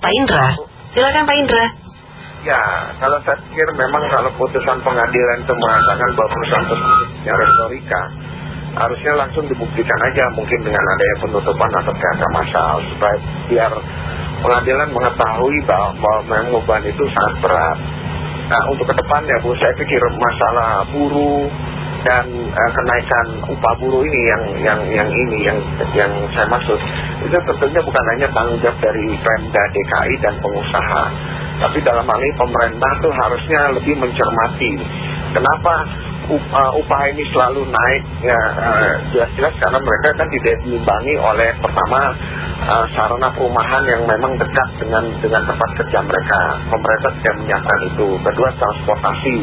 Pak Indra, silakan Pak Indra. Ya, kalau saya pikir memang kalau putusan pengadilan itu mengatakan bahwa perusahaan tersebut retorika, harusnya langsung dibuktikan aja mungkin dengan adanya penutupan atau PHK massal supaya biar pengadilan mengetahui bahwa, memang beban itu sangat berat. Nah untuk ke depan ya Bu, saya pikir masalah buruh dan uh, kenaikan upah buruh ini yang yang yang ini yang yang saya maksud. Itu tentunya bukan hanya tanggung jawab dari Pemda DKI dan pengusaha tapi dalam hal ini pemerintah tuh harusnya lebih mencermati kenapa uh, upah ini selalu naik. Ya uh, jelas-jelas karena mereka kan tidak diimbangi oleh pertama sarana perumahan yang memang dekat dengan dengan tempat kerja mereka. Pemerintah tidak menyiapkan itu. Kedua transportasi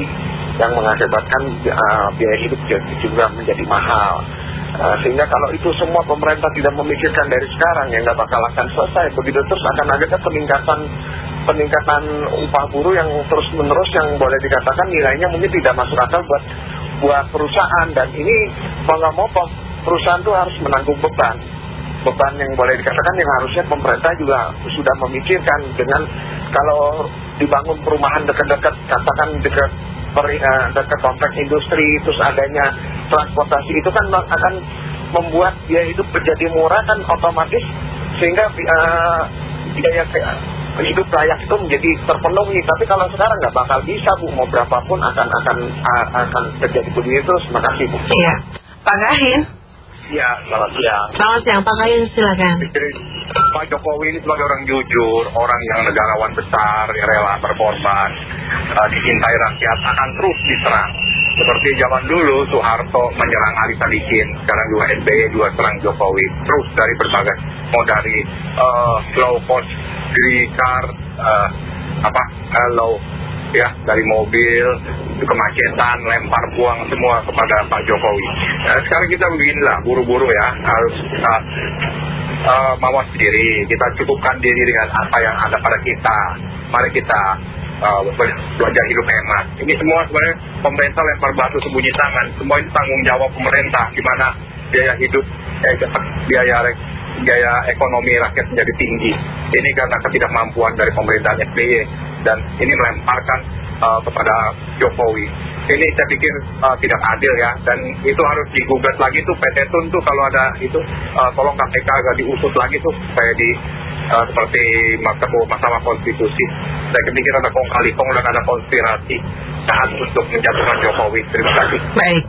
yang mengakibatkan uh, biaya hidup juga menjadi mahal. Uh, sehingga kalau itu semua pemerintah tidak memikirkan dari sekarang ya nggak bakal akan selesai begitu terus akan ada peningkatan peningkatan upah buruh yang terus menerus yang boleh dikatakan nilainya mungkin tidak masuk akal buat buat perusahaan. Dan ini mau nggak mau perusahaan itu harus menanggung beban. Beban yang boleh dikatakan yang harusnya pemerintah juga sudah memikirkan dengan kalau dibangun perumahan dekat-dekat katakan dekat uh, dekat kompleks industri terus adanya transportasi itu kan akan membuat biaya hidup menjadi murah kan otomatis sehingga uh, biaya hidup layak itu menjadi terpenuhi. Tapi kalau sekarang nggak bakal bisa Bu, mau berapapun akan akan akan terjadi begini terus. Terima kasih Bu. Iya, Pak Gahin. Iya, selamat siang. Selamat siang, Pak Gahin silakan. Pak Jokowi ini sebagai orang jujur, orang yang negarawan besar, yang rela berkorban, uh, dicintai rakyat akan terus diserang. Seperti zaman dulu Soeharto menyerang Ali Sadikin, sekarang juga SBY juga serang Jokowi. Terus dari berbagai, mau dari uh, low cost green car, uh, apa, uh, low, ya, dari mobil, kemacetan, lempar buang semua kepada Pak Jokowi. Nah, sekarang kita beginilah, buru-buru ya, harus kita uh, mawas diri, kita cukupkan diri dengan apa yang ada pada kita. Mari kita uh, belajar hidup hemat. Ini semua sebenarnya pemerintah lempar batu sembunyi tangan. Semua ini tanggung jawab pemerintah. Gimana biaya hidup, eh, biaya biaya ekonomi rakyat menjadi tinggi. Ini karena ketidakmampuan dari pemerintahan SBY dan ini melemparkan uh, kepada Jokowi. Ini saya pikir uh, tidak adil ya dan itu harus digugat lagi tuh PT Tun tuh kalau ada itu uh, tolong KPK agak diusut lagi tuh supaya di uh, seperti masalah konstitusi. Saya pikir ada kong kali kong dan ada konspirasi saat untuk menjatuhkan Jokowi. Terima kasih. Baik.